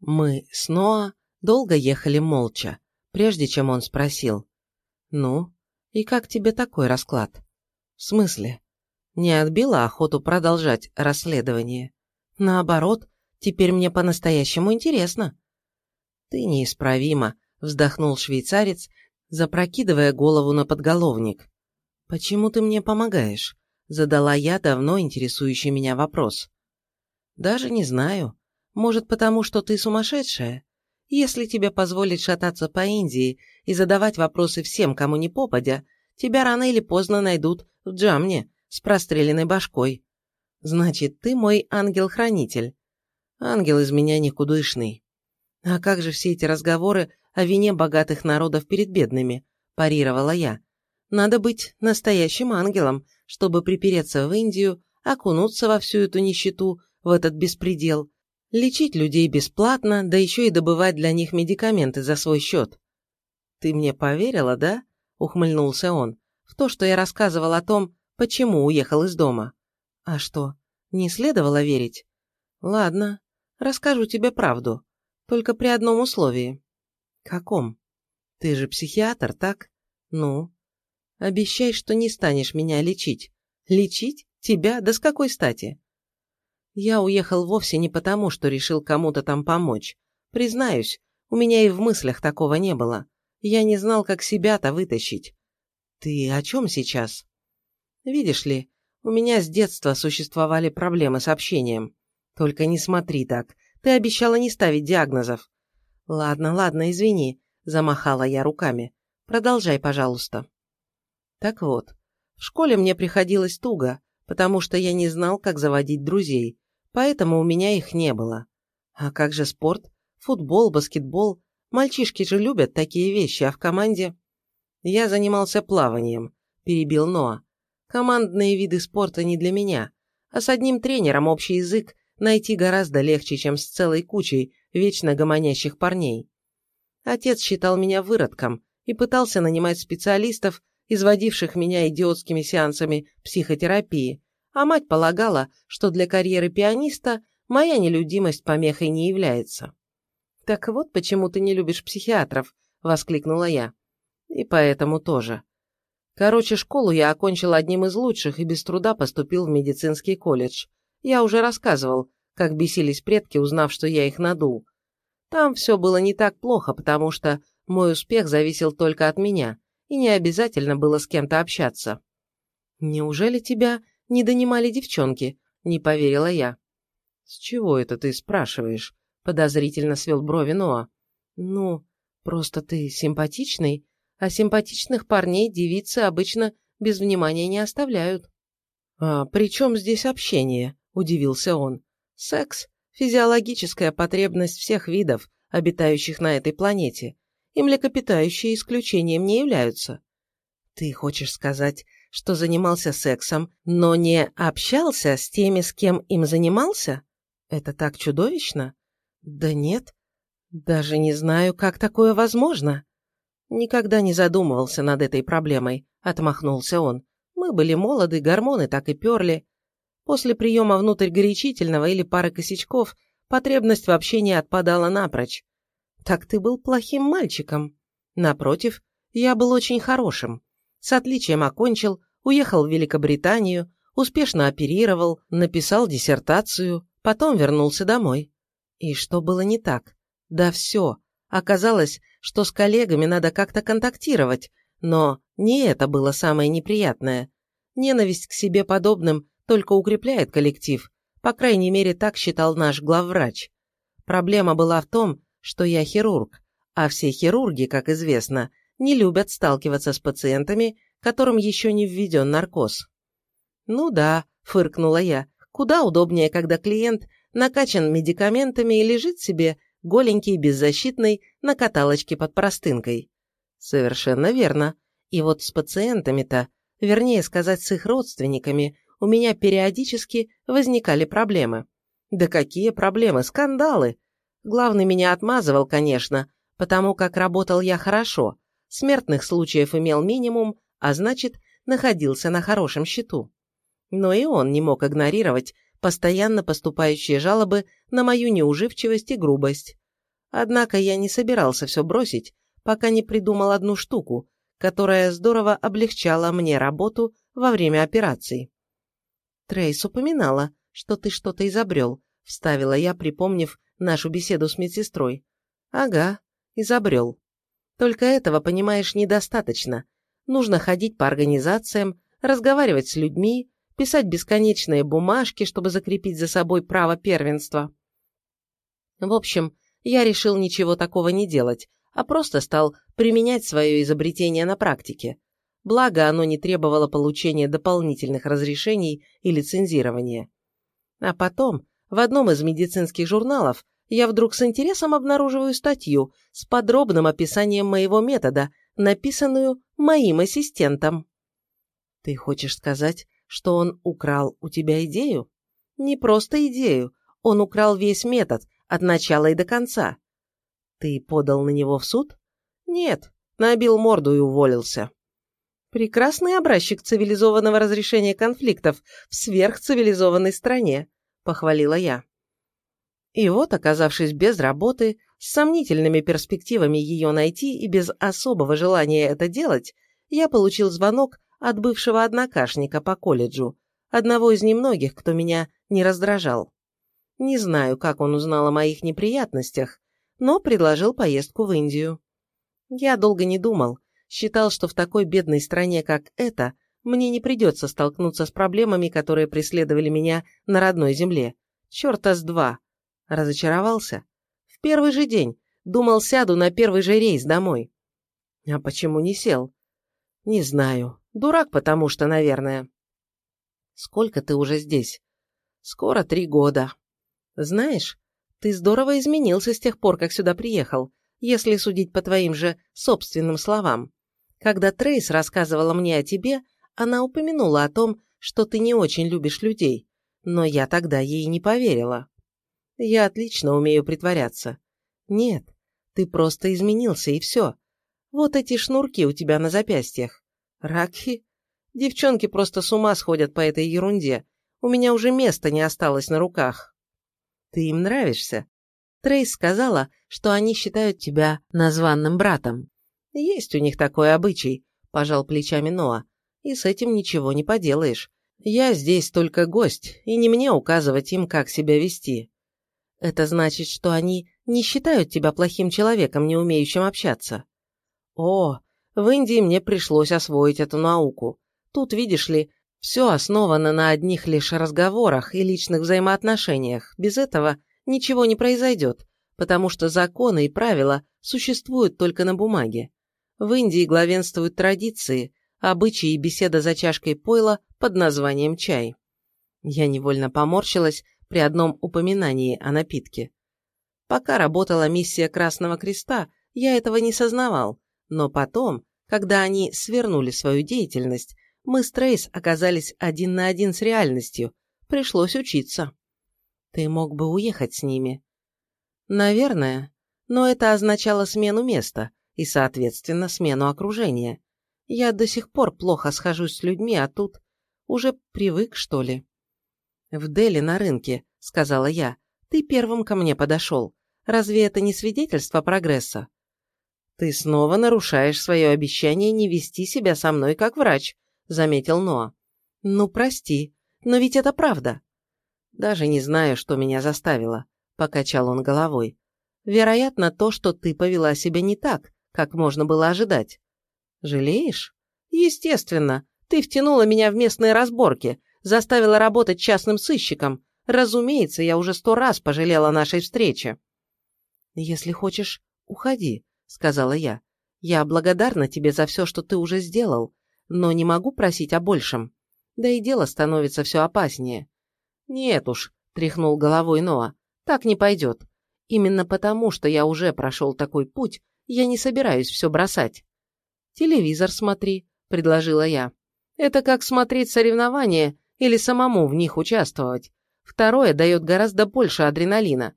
Мы с Ноа долго ехали молча, прежде чем он спросил. «Ну, и как тебе такой расклад?» «В смысле?» Не отбила охоту продолжать расследование. Наоборот, теперь мне по-настоящему интересно. Ты неисправима, вздохнул швейцарец, запрокидывая голову на подголовник. Почему ты мне помогаешь? Задала я давно интересующий меня вопрос. Даже не знаю. Может, потому что ты сумасшедшая? Если тебе позволить шататься по Индии и задавать вопросы всем, кому не попадя, тебя рано или поздно найдут в Джамне с простреленной башкой. Значит, ты мой ангел-хранитель. Ангел из меня никудышный. А как же все эти разговоры о вине богатых народов перед бедными? Парировала я. Надо быть настоящим ангелом, чтобы припереться в Индию, окунуться во всю эту нищету, в этот беспредел, лечить людей бесплатно, да еще и добывать для них медикаменты за свой счет. «Ты мне поверила, да?» – ухмыльнулся он. «В то, что я рассказывал о том, почему уехал из дома. А что, не следовало верить? Ладно, расскажу тебе правду. Только при одном условии. Каком? Ты же психиатр, так? Ну? Обещай, что не станешь меня лечить. Лечить? Тебя? Да с какой стати? Я уехал вовсе не потому, что решил кому-то там помочь. Признаюсь, у меня и в мыслях такого не было. Я не знал, как себя-то вытащить. Ты о чем сейчас? Видишь ли, у меня с детства существовали проблемы с общением. Только не смотри так. Ты обещала не ставить диагнозов. Ладно, ладно, извини, замахала я руками. Продолжай, пожалуйста. Так вот, в школе мне приходилось туго, потому что я не знал, как заводить друзей, поэтому у меня их не было. А как же спорт? Футбол, баскетбол. Мальчишки же любят такие вещи, а в команде... Я занимался плаванием, перебил Ноа. Командные виды спорта не для меня, а с одним тренером общий язык найти гораздо легче, чем с целой кучей вечно гомонящих парней. Отец считал меня выродком и пытался нанимать специалистов, изводивших меня идиотскими сеансами психотерапии, а мать полагала, что для карьеры пианиста моя нелюдимость помехой не является. «Так вот почему ты не любишь психиатров», — воскликнула я. «И поэтому тоже. Короче, школу я окончил одним из лучших и без труда поступил в медицинский колледж. Я уже рассказывал, как бесились предки, узнав, что я их надул. Там все было не так плохо, потому что мой успех зависел только от меня, и не обязательно было с кем-то общаться. «Неужели тебя не донимали девчонки?» – не поверила я. «С чего это ты спрашиваешь?» – подозрительно свел брови Ноа. «Ну, просто ты симпатичный, а симпатичных парней девицы обычно без внимания не оставляют. «А при чем здесь общение?» – удивился он. «Секс – физиологическая потребность всех видов, обитающих на этой планете, и млекопитающие исключением не являются». «Ты хочешь сказать, что занимался сексом, но не общался с теми, с кем им занимался? Это так чудовищно?» «Да нет, даже не знаю, как такое возможно». «Никогда не задумывался над этой проблемой», – отмахнулся он. «Мы были молоды, гормоны так и перли. После приема внутрь горячительного или пары косячков потребность в общении отпадала напрочь. Так ты был плохим мальчиком. Напротив, я был очень хорошим. С отличием окончил, уехал в Великобританию, успешно оперировал, написал диссертацию, потом вернулся домой. И что было не так? Да все. Оказалось, что с коллегами надо как-то контактировать, но не это было самое неприятное. Ненависть к себе подобным только укрепляет коллектив, по крайней мере так считал наш главврач. Проблема была в том, что я хирург, а все хирурги, как известно, не любят сталкиваться с пациентами, которым еще не введен наркоз. «Ну да», – фыркнула я, – «куда удобнее, когда клиент накачан медикаментами и лежит себе голенький, беззащитный, на каталочке под простынкой. Совершенно верно. И вот с пациентами-то, вернее сказать, с их родственниками, у меня периодически возникали проблемы. Да какие проблемы, скандалы! Главный меня отмазывал, конечно, потому как работал я хорошо, смертных случаев имел минимум, а значит, находился на хорошем счету. Но и он не мог игнорировать постоянно поступающие жалобы на мою неуживчивость и грубость. Однако я не собирался все бросить, пока не придумал одну штуку, которая здорово облегчала мне работу во время операций. Трейс упоминала, что ты что-то изобрел, вставила я, припомнив нашу беседу с медсестрой. Ага, изобрел. Только этого, понимаешь, недостаточно. Нужно ходить по организациям, разговаривать с людьми, писать бесконечные бумажки, чтобы закрепить за собой право первенства. В общем, я решил ничего такого не делать, а просто стал применять свое изобретение на практике. Благо, оно не требовало получения дополнительных разрешений и лицензирования. А потом, в одном из медицинских журналов, я вдруг с интересом обнаруживаю статью с подробным описанием моего метода, написанную моим ассистентом. Ты хочешь сказать, что он украл у тебя идею? Не просто идею, он украл весь метод, от начала и до конца. Ты подал на него в суд? Нет, набил морду и уволился. Прекрасный образчик цивилизованного разрешения конфликтов в сверхцивилизованной стране, похвалила я. И вот, оказавшись без работы, с сомнительными перспективами ее найти и без особого желания это делать, я получил звонок от бывшего однокашника по колледжу, одного из немногих, кто меня не раздражал. Не знаю, как он узнал о моих неприятностях, но предложил поездку в Индию. Я долго не думал, считал, что в такой бедной стране, как эта, мне не придется столкнуться с проблемами, которые преследовали меня на родной земле. Черта с два. Разочаровался? В первый же день. Думал, сяду на первый же рейс домой. А почему не сел? Не знаю. Дурак потому что, наверное. Сколько ты уже здесь? Скоро три года. Знаешь, ты здорово изменился с тех пор, как сюда приехал, если судить по твоим же собственным словам. Когда Трейс рассказывала мне о тебе, она упомянула о том, что ты не очень любишь людей, но я тогда ей не поверила. Я отлично умею притворяться. Нет, ты просто изменился, и все. Вот эти шнурки у тебя на запястьях. Ракхи? Девчонки просто с ума сходят по этой ерунде. У меня уже места не осталось на руках. Ты им нравишься. Трейс сказала, что они считают тебя названным братом. Есть у них такой обычай, пожал плечами Ноа. И с этим ничего не поделаешь. Я здесь только гость, и не мне указывать им, как себя вести. Это значит, что они не считают тебя плохим человеком, не умеющим общаться. О, в Индии мне пришлось освоить эту науку. Тут, видишь ли, все основано на одних лишь разговорах и личных взаимоотношениях. Без этого ничего не произойдет, потому что законы и правила существуют только на бумаге. В Индии главенствуют традиции, обычаи и беседа за чашкой пойла под названием чай. Я невольно поморщилась, при одном упоминании о напитке. Пока работала миссия Красного Креста, я этого не сознавал, но потом, когда они свернули свою деятельность, мы с Трейс оказались один на один с реальностью, пришлось учиться. Ты мог бы уехать с ними. Наверное, но это означало смену места и, соответственно, смену окружения. Я до сих пор плохо схожусь с людьми, а тут уже привык, что ли. «В Дели на рынке», — сказала я. «Ты первым ко мне подошел. Разве это не свидетельство прогресса?» «Ты снова нарушаешь свое обещание не вести себя со мной как врач», — заметил Ноа. «Ну, прости, но ведь это правда». «Даже не знаю, что меня заставило», — покачал он головой. «Вероятно, то, что ты повела себя не так, как можно было ожидать». «Жалеешь?» «Естественно. Ты втянула меня в местные разборки, заставила работать частным сыщиком. Разумеется, я уже сто раз пожалела нашей встрече. «Если хочешь, уходи», — сказала я. «Я благодарна тебе за все, что ты уже сделал, но не могу просить о большем. Да и дело становится все опаснее». «Нет уж», — тряхнул головой Ноа, — «так не пойдет. Именно потому, что я уже прошел такой путь, я не собираюсь все бросать». «Телевизор смотри», — предложила я. «Это как смотреть соревнования или самому в них участвовать. Второе дает гораздо больше адреналина.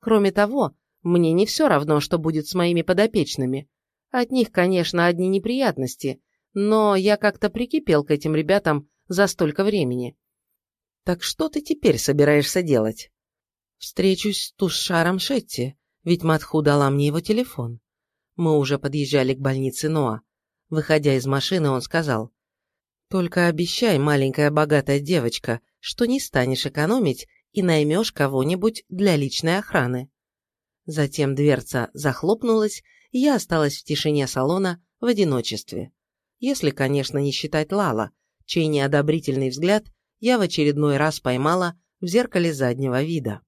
Кроме того, мне не все равно, что будет с моими подопечными. От них, конечно, одни неприятности, но я как-то прикипел к этим ребятам за столько времени. Так что ты теперь собираешься делать? Встречусь с Тушаром Шетти. Ведь Матху дала мне его телефон. Мы уже подъезжали к больнице Ноа. Выходя из машины, он сказал, «Только обещай, маленькая богатая девочка, что не станешь экономить и наймешь кого-нибудь для личной охраны». Затем дверца захлопнулась, и я осталась в тишине салона в одиночестве. Если, конечно, не считать Лала, чей неодобрительный взгляд я в очередной раз поймала в зеркале заднего вида.